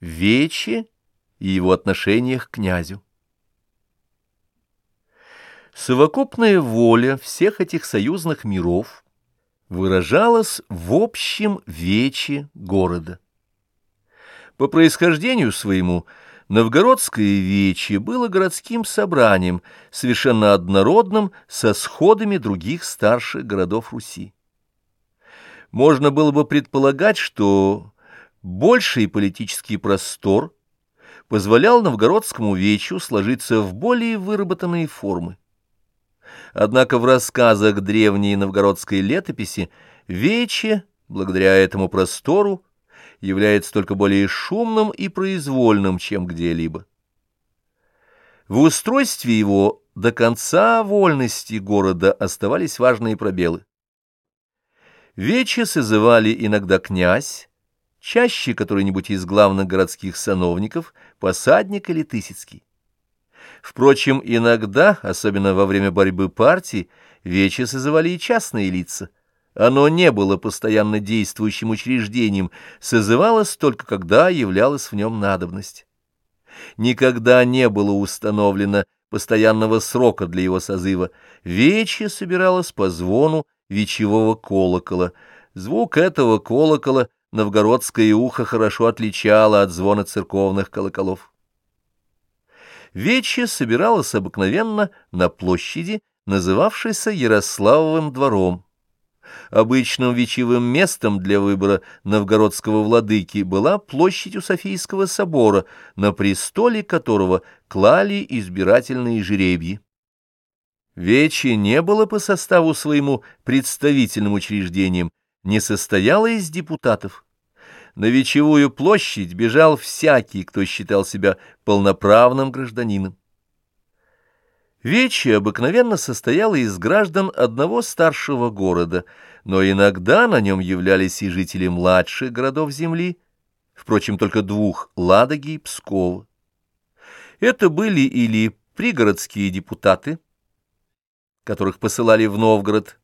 Вече и его отношениях к князю. Совокупная воля всех этих союзных миров выражалась в общем вече города. По происхождению своему Новгородское вече было городским собранием, совершенно однородным со сходами других старших городов Руси. Можно было бы предполагать, что больший политический простор позволял новгородскому вечу сложиться в более выработанные формы. Однако в рассказах древней новгородской летописи вече, благодаря этому простору, является только более шумным и произвольным, чем где-либо. В устройстве его до конца вольности города оставались важные пробелы. Вече созывали иногда князь, чаще который-нибудь из главных городских сановников, посадник или тысяцкий. Впрочем, иногда, особенно во время борьбы партий, вече созывали и частные лица. Оно не было постоянно действующим учреждением, созывалось только когда являлась в нем надобность. Никогда не было установлено постоянного срока для его созыва. Вече собиралось по звону вечевого колокола. Звук этого колокола — новгородское ухо хорошо отличало от звона церковных колоколов. Вече собиралось обыкновенно на площади, называвшейся Ярославовым двором. Обычным вечевым местом для выбора новгородского владыки была площадь у Софийского собора, на престоле которого клали избирательные жеребьи. Вече не было по составу своему представительным учреждением, не состояла из депутатов. На Вечевую площадь бежал всякий, кто считал себя полноправным гражданином. Вече обыкновенно состояла из граждан одного старшего города, но иногда на нем являлись и жители младших городов земли, впрочем, только двух — Ладоги и Пскова. Это были или пригородские депутаты, которых посылали в Новгород,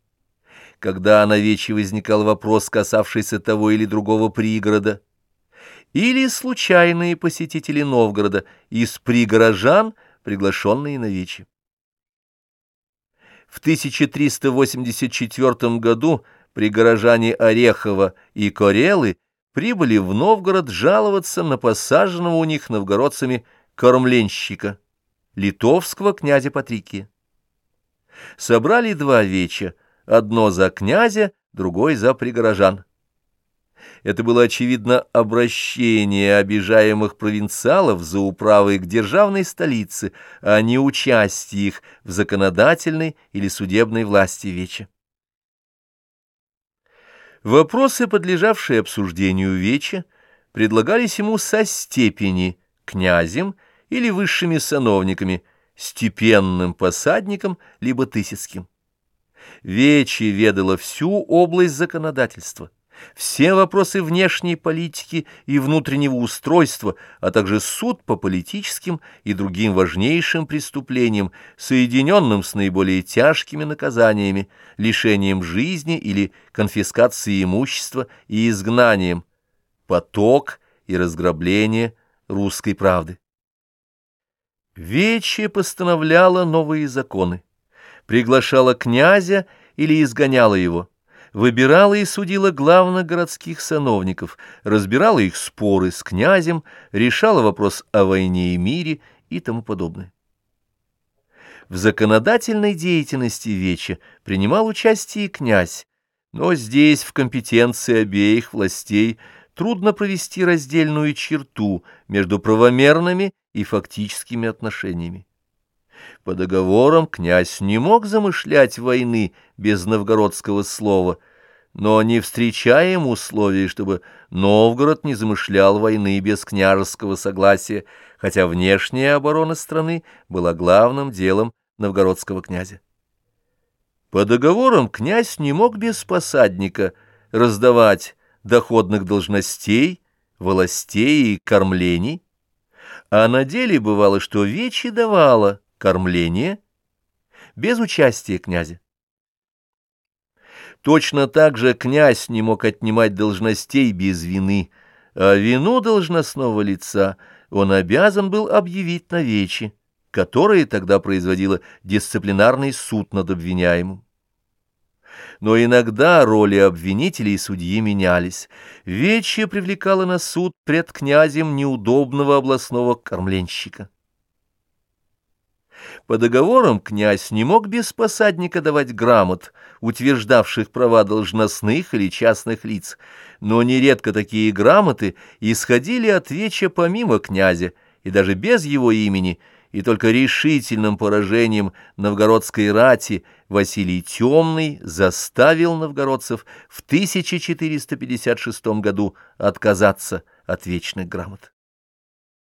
когда на вече возникал вопрос, касавшийся того или другого пригорода, или случайные посетители Новгорода из пригорожан, приглашенные на вече. В 1384 году пригорожане Орехова и Корелы прибыли в Новгород жаловаться на посаженного у них новгородцами кормленщика, литовского князя Патрикия. Собрали два веча — одно за князя, другой за пригорожан. Это было, очевидно, обращение обижаемых провинциалов за управой к державной столице, а не участие их в законодательной или судебной власти Веча. Вопросы, подлежавшие обсуждению Веча, предлагались ему со степени князем или высшими сановниками, степенным посадником либо тысяцким. Вечи ведала всю область законодательства, все вопросы внешней политики и внутреннего устройства, а также суд по политическим и другим важнейшим преступлениям, соединенным с наиболее тяжкими наказаниями, лишением жизни или конфискацией имущества и изгнанием, поток и разграбление русской правды. Вече постановляла новые законы приглашала князя или изгоняла его, выбирала и судила главных городских сановников, разбирала их споры с князем, решала вопрос о войне и мире и тому подобное. В законодательной деятельности Веча принимал участие и князь, но здесь в компетенции обеих властей трудно провести раздельную черту между правомерными и фактическими отношениями. По договорам князь не мог замышлять войны без новгородского слова, но не встречаем условий, чтобы Новгород не замышлял войны без княжеского согласия, хотя внешняя оборона страны была главным делом новгородского князя. По договорам князь не мог без посадника раздавать доходных должностей, властей и кормлений, а на деле бывало, что вечи давала – кормление без участия князя. Точно так же князь не мог отнимать должностей без вины, а вину должностного лица он обязан был объявить на вече, которое тогда производило дисциплинарный суд над обвиняемым. Но иногда роли обвинителей и судьи менялись. Вече привлекало на суд пред князем неудобного областного кормленщика. По договорам князь не мог без посадника давать грамот, утверждавших права должностных или частных лиц, но нередко такие грамоты исходили от веча помимо князя и даже без его имени, и только решительным поражением новгородской рати Василий Темный заставил новгородцев в 1456 году отказаться от вечных грамот.